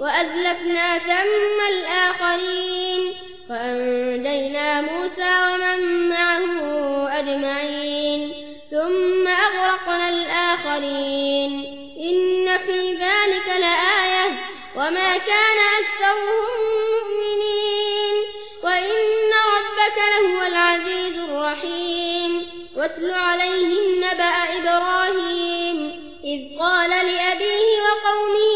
وأزلفنا ثم الآخرين وأنجينا موسى ومن معه أجمعين ثم أغرقنا الآخرين إن في ذلك لآية وما كان أكثرهم مؤمنين وإن ربك لهو العزيز الرحيم واتل عليهم نبأ إبراهيم إذ قال لأبيه وقومه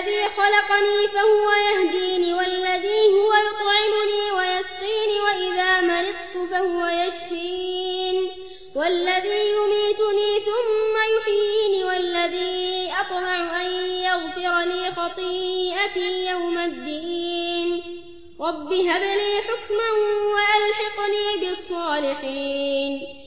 الذي خلقني فهو يهديني والذي هو يطعمني ويسقيني وإذا مرضت فهو يشفين والذي يميتني ثم يحييني والذي أطمع أن يغفر لي خطيئتي يوم الدين رب هب لي حكما وألحقني بالصالحين